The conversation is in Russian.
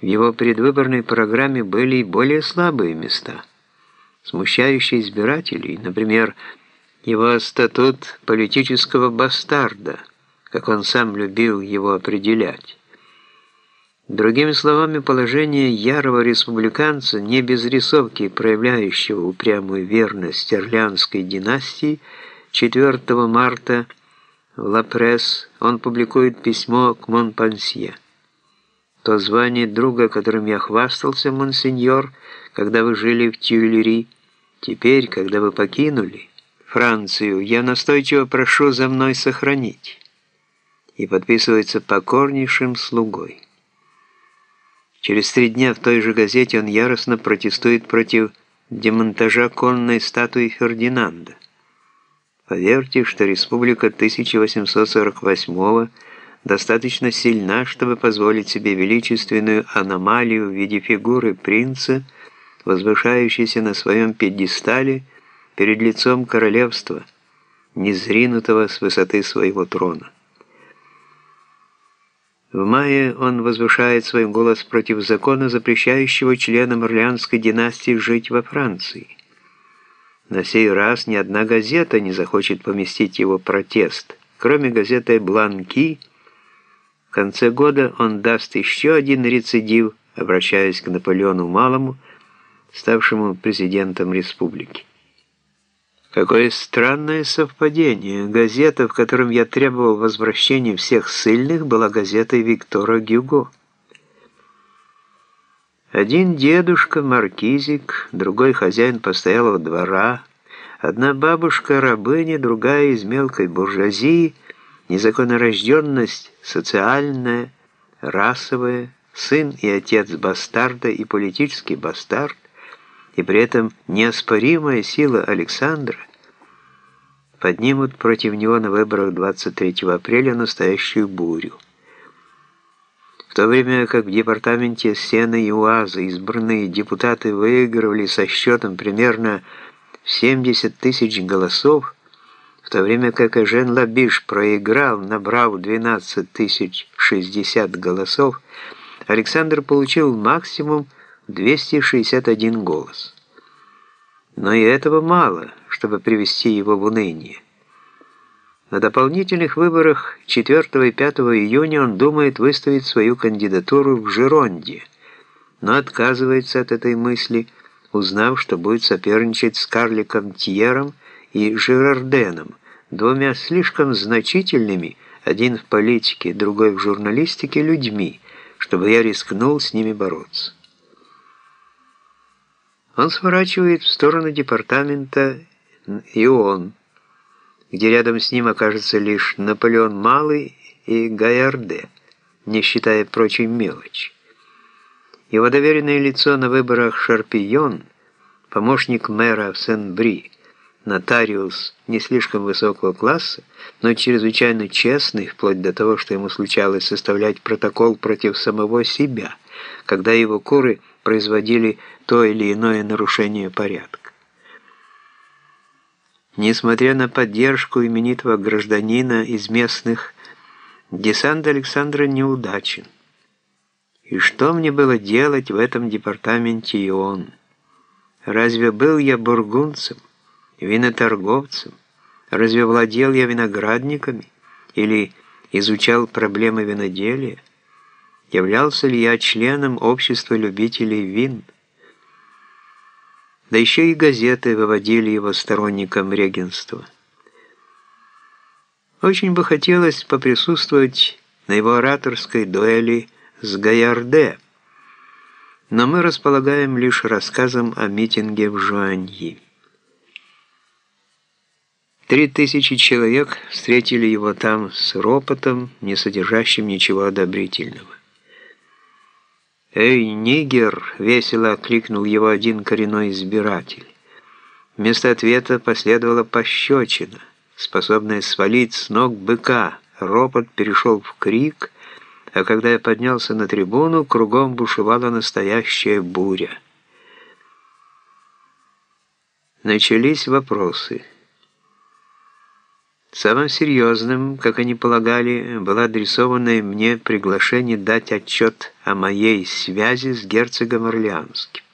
В его предвыборной программе были и более слабые места, смущающие избирателей, например, его статут политического бастарда, как он сам любил его определять. Другими словами, положение ярого республиканца, не без рисовки проявляющего упрямую верность Орлеанской династии, 4 марта в «Ла Пресс» он публикует письмо к Монпансье. То звание друга, которым я хвастался, монсеньор, когда вы жили в Тюильри, теперь, когда вы покинули Францию, я настойчиво прошу за мной сохранить. И подписывается покорнейшим слугой. Через три дня в той же газете он яростно протестует против демонтажа конной статуи Фердинанда. Поверьте, что республика 1848 достаточно сильна, чтобы позволить себе величественную аномалию в виде фигуры принца, возвышающейся на своем пьедестале перед лицом королевства, незринутого с высоты своего трона. В мае он возвышает свой голос против закона, запрещающего членам Орлеанской династии жить во Франции. На сей раз ни одна газета не захочет поместить его протест. Кроме газеты «Бланки», конце года он даст еще один рецидив, обращаясь к Наполеону Малому, ставшему президентом республики. Какое странное совпадение. Газета, в котором я требовал возвращения всех ссыльных, была газетой Виктора Гюго. Один дедушка, маркизик, другой хозяин постоялого двора, одна бабушка-рабыня, другая из мелкой буржуазии, незаконнорожденность социальная, расовая, сын и отец бастарда и политический бастард, и при этом неоспоримая сила Александра. Поднимут против него на выборах 23 апреля настоящую бурю. То время как в департаменте Сена и УАЗа избранные депутаты выигрывали со счетом примерно 70 тысяч голосов, в то время как Эжен Лабиш проиграл, набрав 12 тысяч 60 голосов, Александр получил максимум 261 голос. Но и этого мало, чтобы привести его в уныние. На дополнительных выборах 4 и 5 июня он думает выставить свою кандидатуру в Жеронде, но отказывается от этой мысли, узнав, что будет соперничать с Карликом Тьером и Жерарденом, двумя слишком значительными, один в политике, другой в журналистике, людьми, чтобы я рискнул с ними бороться. Он сворачивает в сторону департамента и он где рядом с ним окажется лишь Наполеон Малый и Гайарде, не считая прочей мелочи. Его доверенное лицо на выборах Шарпион, помощник мэра в Сен-Бри, нотариус не слишком высокого класса, но чрезвычайно честный, вплоть до того, что ему случалось составлять протокол против самого себя, когда его куры производили то или иное нарушение порядка. Несмотря на поддержку именитого гражданина из местных, десант Александра неудачен. И что мне было делать в этом департаменте и он? Разве был я бургунцем, виноторговцем? Разве владел я виноградниками? Или изучал проблемы виноделия? Являлся ли я членом общества любителей вин? Да еще и газеты выводили его сторонникам регенства. Очень бы хотелось поприсутствовать на его ораторской дуэли с Гаярде, но мы располагаем лишь рассказом о митинге в Жуаньи. Три тысячи человек встретили его там с ропотом, не содержащим ничего одобрительного. «Эй, нигер!» — весело окликнул его один коренной избиратель. Вместо ответа последовала пощечина, способная свалить с ног быка. Ропот перешел в крик, а когда я поднялся на трибуну, кругом бушевала настоящая буря. Начались вопросы. Самым серьезным, как они полагали, было адресованное мне приглашение дать отчет о моей связи с герцогом Орлеанским.